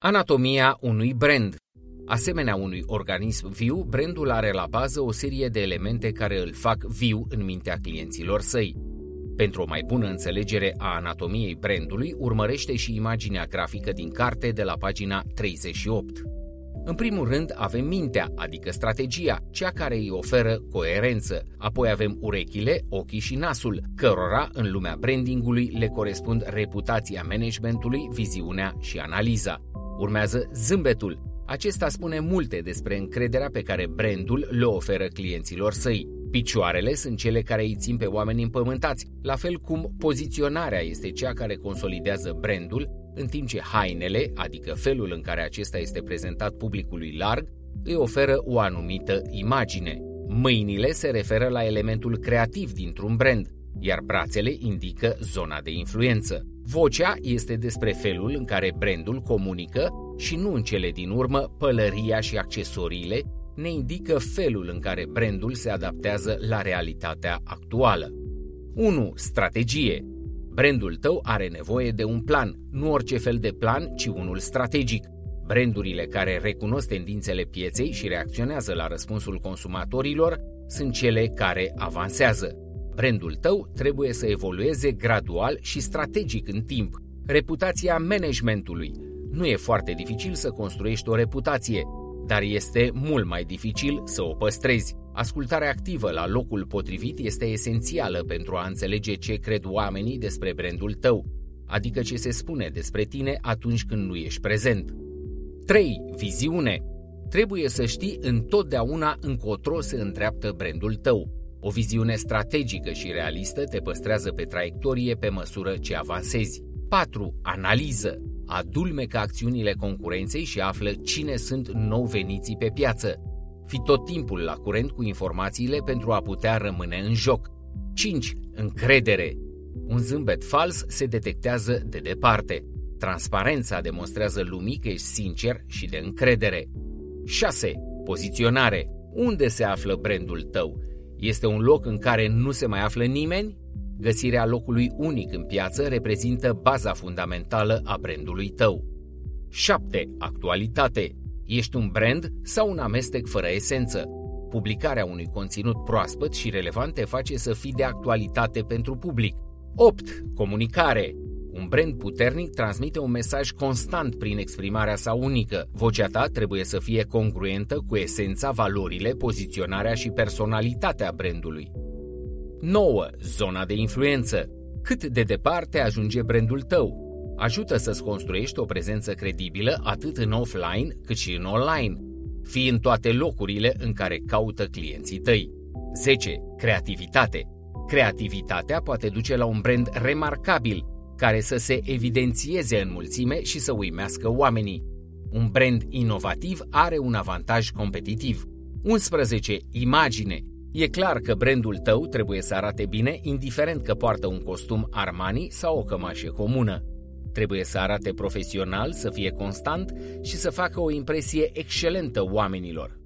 Anatomia unui brand Asemenea unui organism viu, brandul are la bază o serie de elemente care îl fac viu în mintea clienților săi. Pentru o mai bună înțelegere a anatomiei brandului, urmărește și imaginea grafică din carte de la pagina 38. În primul rând avem mintea, adică strategia, cea care îi oferă coerență. Apoi avem urechile, ochii și nasul, cărora în lumea brandingului le corespund reputația managementului, viziunea și analiza. Urmează zâmbetul. Acesta spune multe despre încrederea pe care brandul le oferă clienților săi. Picioarele sunt cele care îi țin pe oameni împământați, la fel cum poziționarea este cea care consolidează brandul, în timp ce hainele, adică felul în care acesta este prezentat publicului larg, îi oferă o anumită imagine. Mâinile se referă la elementul creativ dintr-un brand, iar brațele indică zona de influență. Vocea este despre felul în care brandul comunică și nu în cele din urmă pălăria și accesoriile ne indică felul în care brandul se adaptează la realitatea actuală. 1. Strategie. Brandul tău are nevoie de un plan, nu orice fel de plan, ci unul strategic. Brandurile care recunosc tendințele pieței și reacționează la răspunsul consumatorilor sunt cele care avansează. Brandul tău trebuie să evolueze gradual și strategic în timp. Reputația managementului. Nu e foarte dificil să construiești o reputație, dar este mult mai dificil să o păstrezi. Ascultarea activă la locul potrivit este esențială pentru a înțelege ce cred oamenii despre brandul tău, adică ce se spune despre tine atunci când nu ești prezent. 3. Viziune. Trebuie să știi întotdeauna încotro se îndreaptă brandul tău. O viziune strategică și realistă te păstrează pe traiectorie pe măsură ce avansezi. 4. Analiză. Adulmecă acțiunile concurenței și află cine sunt nou veniții pe piață. Fi tot timpul la curent cu informațiile pentru a putea rămâne în joc. 5. Încredere. Un zâmbet fals se detectează de departe. Transparența demonstrează lumii că ești sincer și de încredere. 6. Poziționare. Unde se află brandul tău? Este un loc în care nu se mai află nimeni? Găsirea locului unic în piață reprezintă baza fundamentală a brandului tău. 7. Actualitate. Ești un brand sau un amestec fără esență? Publicarea unui conținut proaspăt și relevant te face să fii de actualitate pentru public. 8. Comunicare. Un brand puternic transmite un mesaj constant prin exprimarea sa unică. Vocea ta trebuie să fie congruentă cu esența, valorile, poziționarea și personalitatea brandului. 9. Zona de influență. Cât de departe ajunge brandul tău? Ajută să-ți construiești o prezență credibilă atât în offline cât și în online. Fii în toate locurile în care caută clienții tăi. 10. Creativitate. Creativitatea poate duce la un brand remarcabil, care să se evidențieze în mulțime și să uimească oamenii. Un brand inovativ are un avantaj competitiv. 11. Imagine. E clar că brandul tău trebuie să arate bine, indiferent că poartă un costum Armani sau o cămașă comună. Trebuie să arate profesional, să fie constant și să facă o impresie excelentă oamenilor.